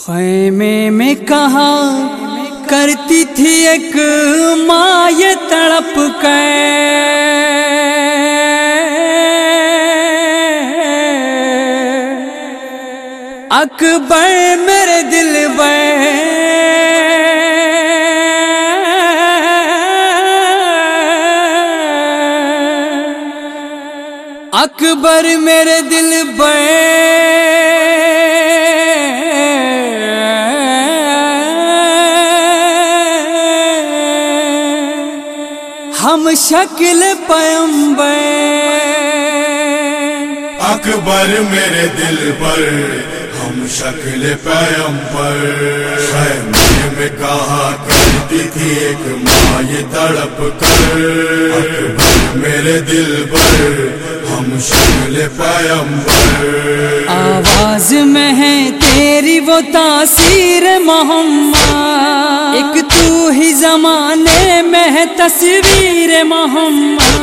خیمے میں کہا کرتی تھی ایک ماں یہ تڑپ اکبر میرے دل بے اکبر میرے دل ہم شکل پیمبر اکبر میرے دل پر ہم شکل پیم پر خیمے میں کہا کرتی تھی ایک ماں یہ تڑپ کر۔ اکبر میرے دل پر ہم شکل پیم پر آواز میں ہے تیری وہ تاثیر محمد۔ ایک تو ہی زمانے میں ہے تصویر محمد۔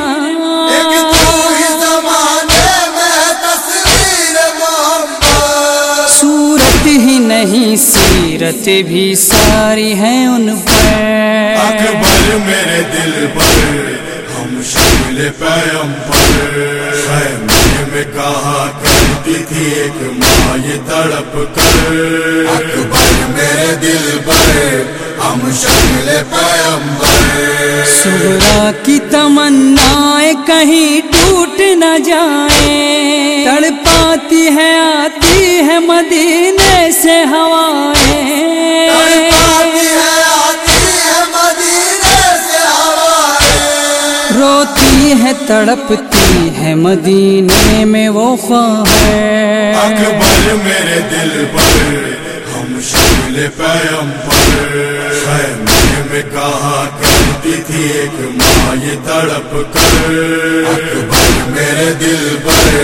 ایک تو ہی زمانے میں تصویر محمد۔ صورت ہی نہیں سیرت بھی ساری ہے ان پر۔ اکبر میرے دل پر ہم ایک ماں یہ تڑپ کر۔ اکبر میرے دل پر ہم شکل پیم پر سورا کی تمنا کہیں ٹوٹ نہ جائے۔ تڑپاتی ہے آتی ہے مدینے سے ہوائیں تڑپتی ہے مدینے میں وہ خواہ اکبر میرے دل پر ہم شمل پیم میں کہا کرتی تھی ایک ماں یہ تڑپ کر۔ میرے دل پر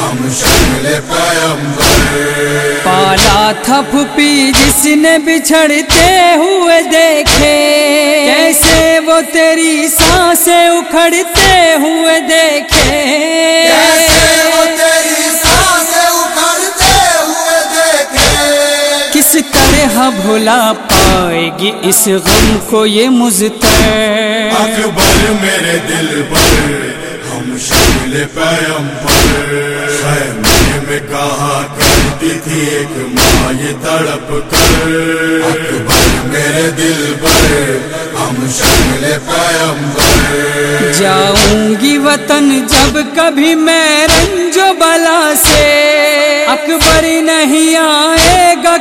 ہم شکل پیم پر پالا تھا پھپی جس نے بچھڑتے ہوئے دیکھے۔ کیسے وہ تیری سانسیں اکھڑتے ہوئے دیکھے۔ کیسے وہ طرح بھلا پائے گی اس غم کو یہ مزتر اکبر میرے دل پر ہم شکل پیم پر خیمے میں کہا کرتی تھی ایک ماں یہ تڑپ کر۔ اکبر میرے دل پر جاؤں گی وطن جب کبھی میں رنجو بلا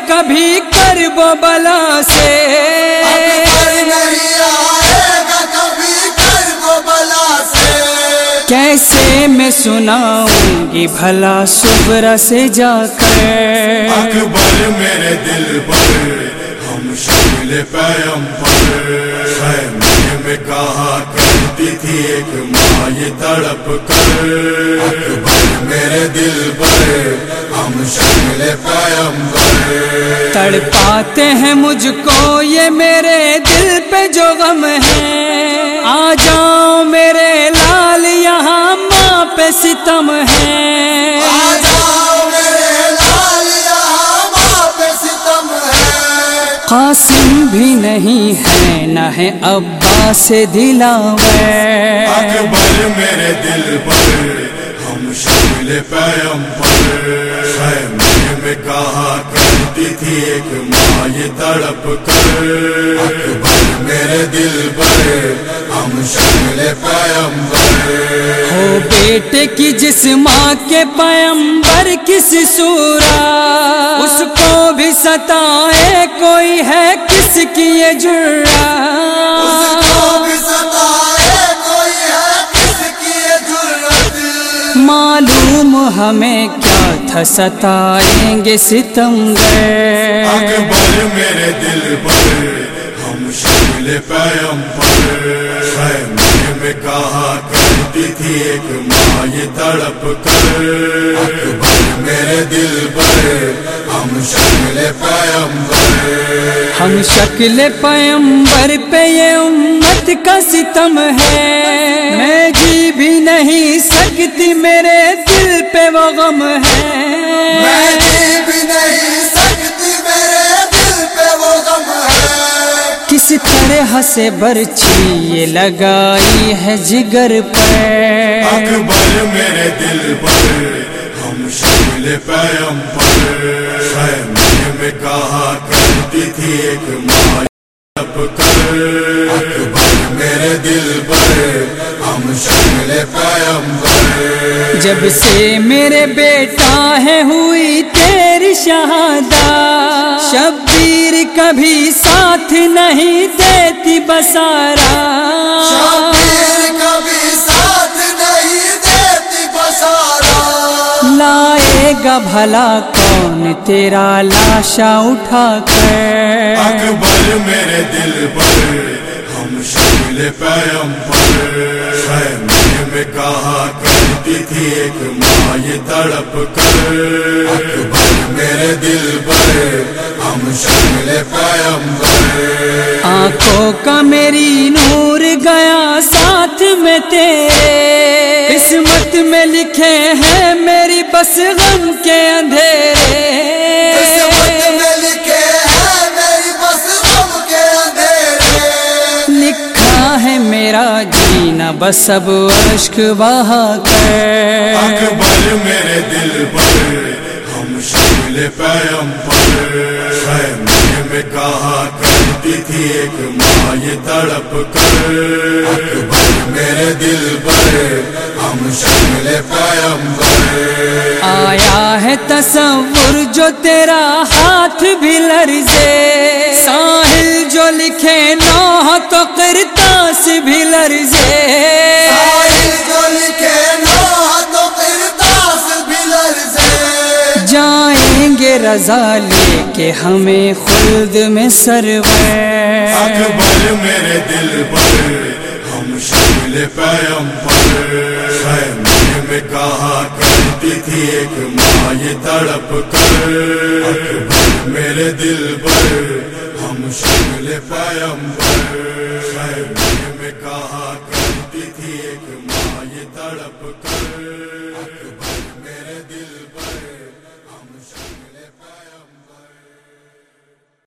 کبھی کرب بلا سے۔ کیسے میں سناؤں گی بھلا صبر سے جا کر۔ اکبر میرے دل پر۔ ہم شکل پیم پر خیمے میں کہا کرتی تھی ایک ماں یہ تڑپ کر۔ اکبر میرے دل پر ہم شکل پیم پر تڑ پاتے ہیں مجھ کو یہ میرے دل پہ جو غم ہے۔ آ جاؤ میرے لال یہاں ماں پہ ستم ہے۔ قاسم بھی نہیں ہے نہ ہے ابا سے دلاور۔ اکبر میرے دل پر ہم شکل پیم پر۔ خیمے میں کہا کرتی تھی ایک ماں یہ تڑپ کر۔ اکبر میرے دل پر ہم شکل پیم پر۔ ہو بیٹے کی جس ماں کے پیمبر کس سورا ستائے کوئی ہے کس کی یہ جرا؟ معلوم ہمیں کیا تھا ستائیں گے ستمگر اکبر میرے دل پر، ہم شکل پیمبر خیمے میں کہا، کرتی تھی ایک ماں یہ تڑپ کر۔ اکبر میرے دل پر ہم شکل پیمبر ہم شکل پیمبر پہ یہ امت کا ستم ہے۔ میں جی بھی نہیں سکتی میرے دل پہ وہ غم ہے۔ جی کس طرح سے برچی یہ لگائی ہے جگر پر؟ اکبر میرے دل پر۔ ہم شکل پیم پر خیمے میں کہا کرتی تھی ایک ماں جب کر۔ اکبر میرے دل پر ہم شکل پیم پر جب سے میرے بیٹا ہے ہوئی تیری شہادہ شبیر کبھی ساتھ نہیں دیتی بسارا شبیر گا بھلا کون تیرا لاشا اٹھا کر؟ اکبر میرے دل پر ہم شکل پیم پر۔ خیمے میں کہا کرتی تھی ایک ماں یہ تڑپ کر۔ اکبر میرے دل پر ہم شکل پیم پر۔ آنکھوں کا میری نور گیا ساتھ میں تیرے۔ میں لکھے ہیں میری بس غم کے اندھیرے۔ میرا جینا بس اب اشک بہا کر۔ اکبر میرے دل پر ہم شکل پیم پر۔ خیمے میں کہا کرتی تھی ایک ماں یہ تڑپ کر۔ اکبر میرے دل پر ہم پر آیا ہے تصور جو تیرا ہاتھ بھی لرزے۔ ساحل جو لکھے نو تو کرتاس بھی لرزے۔ ساحل جو لکھے نو تو کرتاس بھی لرزے۔ جائیں گے رضا لے کے ہمیں خلد میں سرور۔ اکبر میرے دل پر۔ ہم شکل پیم خیمے میں کہا کرتی تھی ایک ماں یہ تڑپ کر۔ اکبر میرے دل پر ہم شکل پیمپر خیمے میں کہا کرتی تھی ایک ماں یہ تڑپ کر۔